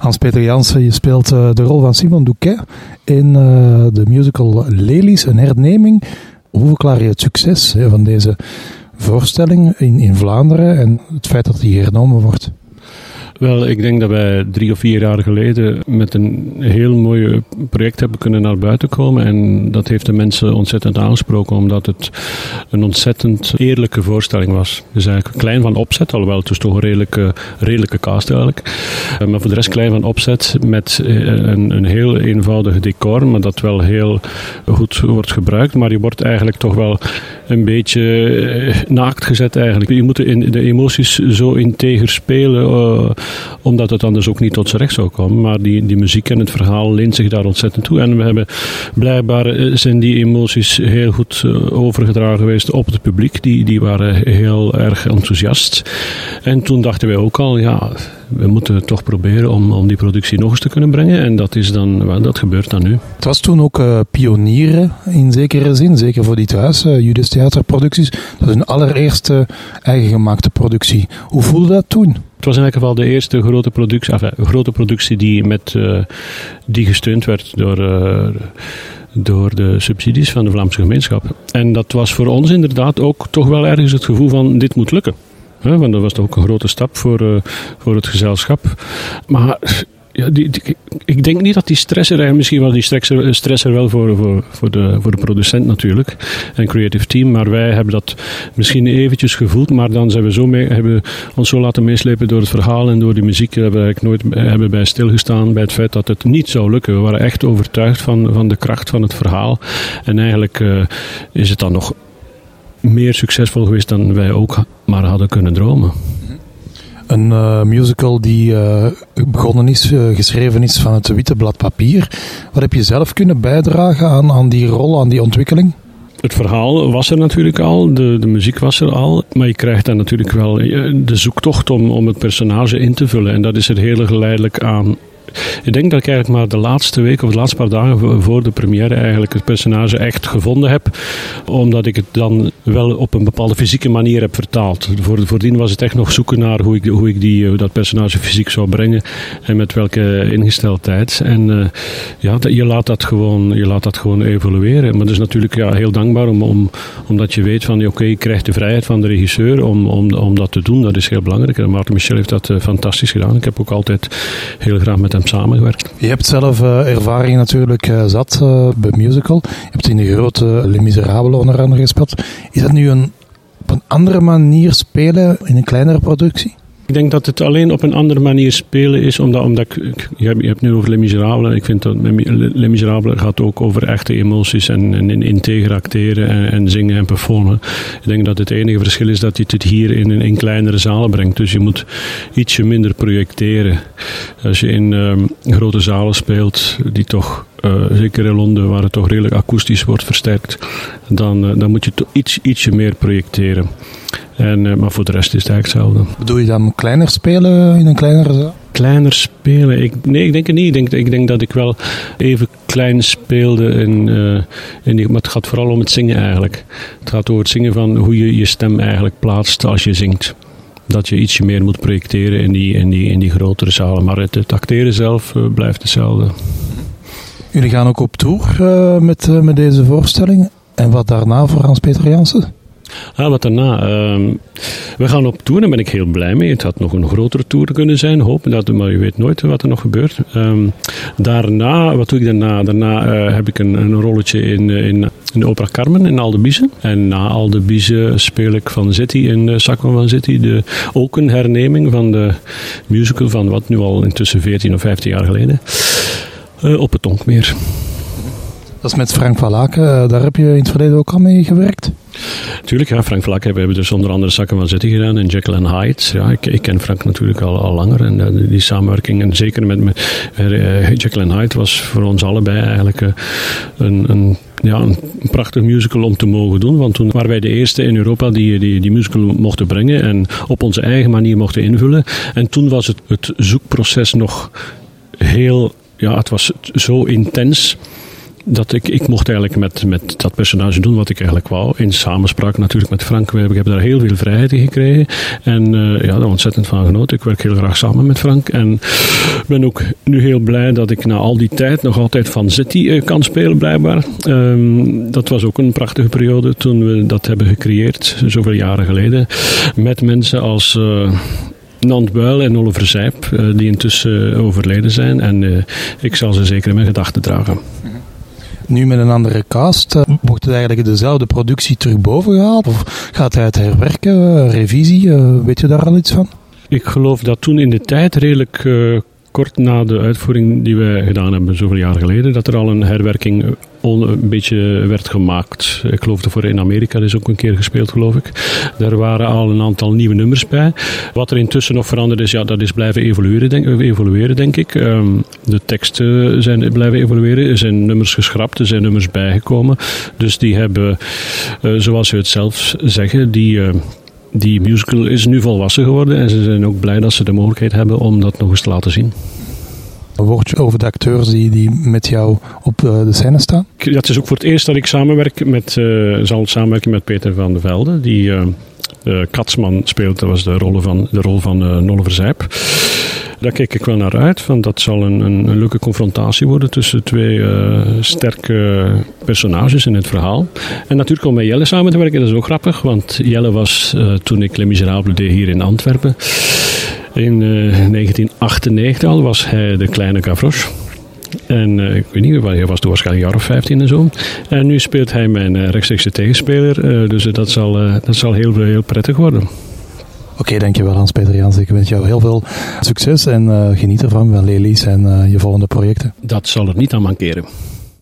Hans-Peter Jansen, je speelt uh, de rol van Simon Douquet in uh, de musical Lelies, een herneming. Hoe verklaar je het succes van deze voorstelling in, in Vlaanderen en het feit dat die hernomen wordt? Wel, ik denk dat wij drie of vier jaar geleden met een heel mooi project hebben kunnen naar buiten komen. En dat heeft de mensen ontzettend aangesproken, omdat het een ontzettend eerlijke voorstelling was. Dus eigenlijk klein van opzet, alhoewel het was toch een redelijke, redelijke cast eigenlijk. Eh, maar voor de rest klein van opzet met eh, een, een heel eenvoudig decor, maar dat wel heel goed wordt gebruikt. Maar je wordt eigenlijk toch wel een beetje eh, naakt gezet eigenlijk. Je moet de emoties zo integer spelen omdat het anders ook niet tot zijn recht zou komen. Maar die, die muziek en het verhaal leent zich daar ontzettend toe. En we hebben blijkbaar eh, zijn die emoties heel goed eh, overgedragen geweest op het publiek. Die, die waren heel erg enthousiast. En toen dachten wij ook al, ja, we moeten toch proberen om, om die productie nog eens te kunnen brengen. En dat, is dan, dat gebeurt dan nu. Het was toen ook uh, pionieren in zekere zin, zeker voor die thuis, uh, Judas Theaterproducties. Dat is een allereerste eigen gemaakte productie. Hoe voelde dat toen? Het was in elk geval de eerste grote productie, enfin, grote productie die, met, uh, die gesteund werd door, door de subsidies van de Vlaamse gemeenschap. En dat was voor ons inderdaad ook toch wel ergens het gevoel van dit moet lukken. Want dat was toch ook een grote stap voor, uh, voor het gezelschap. Maar ja, die, ik denk niet dat die stress er misschien wel die stress er wel voor, voor, voor, de, voor de producent natuurlijk en creative team, maar wij hebben dat misschien eventjes gevoeld, maar dan zijn we zo mee, hebben ons zo laten meeslepen door het verhaal en door die muziek, we hebben eigenlijk nooit hebben bij stilgestaan bij het feit dat het niet zou lukken. We waren echt overtuigd van, van de kracht van het verhaal en eigenlijk is het dan nog meer succesvol geweest dan wij ook maar hadden kunnen dromen. Een uh, musical die uh, begonnen is, uh, geschreven is van het witte blad papier. Wat heb je zelf kunnen bijdragen aan, aan die rol, aan die ontwikkeling? Het verhaal was er natuurlijk al, de, de muziek was er al, maar je krijgt dan natuurlijk wel de zoektocht om, om het personage in te vullen. En dat is er heel geleidelijk aan ik denk dat ik eigenlijk maar de laatste week of de laatste paar dagen voor de première eigenlijk het personage echt gevonden heb. Omdat ik het dan wel op een bepaalde fysieke manier heb vertaald. Voor, voordien was het echt nog zoeken naar hoe ik, hoe ik die, hoe dat personage fysiek zou brengen. En met welke ingesteldheid. En uh, ja, je laat, dat gewoon, je laat dat gewoon evolueren. Maar het is natuurlijk ja, heel dankbaar om, om, omdat je weet van oké, je krijgt de vrijheid van de regisseur om, om, om dat te doen. Dat is heel belangrijk. En Maarten Michel heeft dat uh, fantastisch gedaan. Ik heb ook altijd heel graag met hem samengewerkt. Je hebt zelf uh, ervaring natuurlijk uh, zat uh, bij musical. Je hebt in de grote Les Miserables onder andere gespeeld. Is dat nu een, op een andere manier spelen in een kleinere productie? Ik denk dat het alleen op een andere manier spelen is, omdat, omdat ik, je, hebt, nu over Les Miserables. Ik vind dat Les Miserables gaat ook over echte emoties en, en integer acteren en, en, zingen en performen. Ik denk dat het enige verschil is dat je het hier in in kleinere zalen brengt. Dus je moet ietsje minder projecteren. Als je in um, grote zalen speelt, die toch uh, zeker in Londen, waar het toch redelijk akoestisch wordt versterkt, dan, uh, dan moet je toch iets, ietsje meer projecteren. En, uh, maar voor de rest is het eigenlijk hetzelfde. Bedoel je dan kleiner spelen in een kleinere zaal? Kleiner spelen? Ik, nee, ik denk het niet. Ik denk, ik denk dat ik wel even klein speelde. In, uh, in die, maar het gaat vooral om het zingen eigenlijk. Het gaat over het zingen van hoe je je stem eigenlijk plaatst als je zingt. Dat je ietsje meer moet projecteren in die, in die, in die grotere zalen. Maar het, het acteren zelf uh, blijft hetzelfde. Jullie gaan ook op tour uh, met, met deze voorstelling. En wat daarna voor Hans-Peter Jansen? Ah, wat daarna. Uh, we gaan op tour, daar ben ik heel blij mee. Het had nog een grotere tour kunnen zijn, hopen dat, maar je weet nooit wat er nog gebeurt. Um, daarna, wat doe ik daarna? Daarna uh, heb ik een, een rolletje in, in, in de opera Carmen in Aldebize. En na Aldebize speel ik van City in uh, Sacco van City. De, ook een herneming van de musical van wat nu al intussen 14 of 15 jaar geleden. Uh, op het Tonkmeer. Dat is met Frank van Laken. Daar heb je in het verleden ook al mee gewerkt? Tuurlijk, ja, Frank Vlak hebben we dus onder andere Zakken van Zitten gedaan en Jekyll and Hyde. Ja, ik, ik, ken Frank natuurlijk al, langer en uh, die samenwerking, en zeker met, met uh, Jekyll and Hyde was voor ons allebei eigenlijk een, een ja, een prachtig musical om te mogen doen. Want toen waren wij de eerste in Europa die die, die musical mochten brengen en op onze eigen manier mochten invullen. En toen was het, het zoekproces nog heel, ja, het was zo intens dat ik, ik mocht eigenlijk met, met dat personage doen wat ik eigenlijk wou. In samenspraak natuurlijk met Frank. Ik heb daar heel veel vrijheid in gekregen. En uh, ja, daar ontzettend van genoten. Ik werk heel graag samen met Frank. En ben ook nu heel blij dat ik na al die tijd nog altijd van City uh, kan spelen, blijkbaar. Um, dat was ook een prachtige periode toen we dat hebben gecreëerd, zoveel jaren geleden. Met mensen als. Uh, Nant Buil en Oliver Zijp, die intussen overleden zijn. En ik zal ze zeker in mijn gedachten dragen. Nu met een andere cast, uh, wordt het eigenlijk dezelfde productie terug boven gehaald? Of gaat hij het herwerken, revisie? Uh, weet je daar al iets van? Ik geloof dat toen in de tijd redelijk kort na de uitvoering die wij gedaan hebben, zoveel jaar geleden, dat er al een herwerking een beetje werd gemaakt. Ik geloof dat voor in Amerika is ook een keer gespeeld, geloof ik. Daar waren al een aantal nieuwe nummers bij. Wat er intussen nog veranderd is, ja, dat is blijven evolueren, denk, evolueren, denk ik. Um, de teksten zijn blijven evolueren. Er zijn nummers geschrapt, er zijn nummers bijgekomen. Dus die hebben, uh, zoals u het zelf zeggen, die... die musical is nu volwassen geworden en ze zijn ook blij dat ze de mogelijkheid hebben om dat nog eens te laten zien. Een woordje over de acteurs die, die met jou op de scène staan? Ja, het is ook voor het eerst dat ik samenwerk met, uh, zal samenwerken met Peter van der Velde, die uh, Katsman speelt. Dat was de rol van, de rol van uh, Nolle Verzijp. Daar kijk ik wel naar uit. Want dat zal een, een, leuke confrontatie worden tussen twee uh, sterke personages in het verhaal. En natuurlijk om met Jelle samen te werken, dat is ook grappig. Want Jelle was uh, toen ik Les Miserables deed hier in Antwerpen. In uh, 1998 al was hij de kleine Gavroche. En ik weet niet, hij was toen waarschijnlijk een jaar of 15 en zo. En nu speelt hij mijn uh, rechtstreekse tegenspeler. Dus dat zal, dat zal heel, heel prettig worden. Oké, dankjewel Hans-Peter Jans. Ik wens jou heel veel succes en geniet ervan van Lelies en je volgende projecten. Dat zal er niet aan mankeren.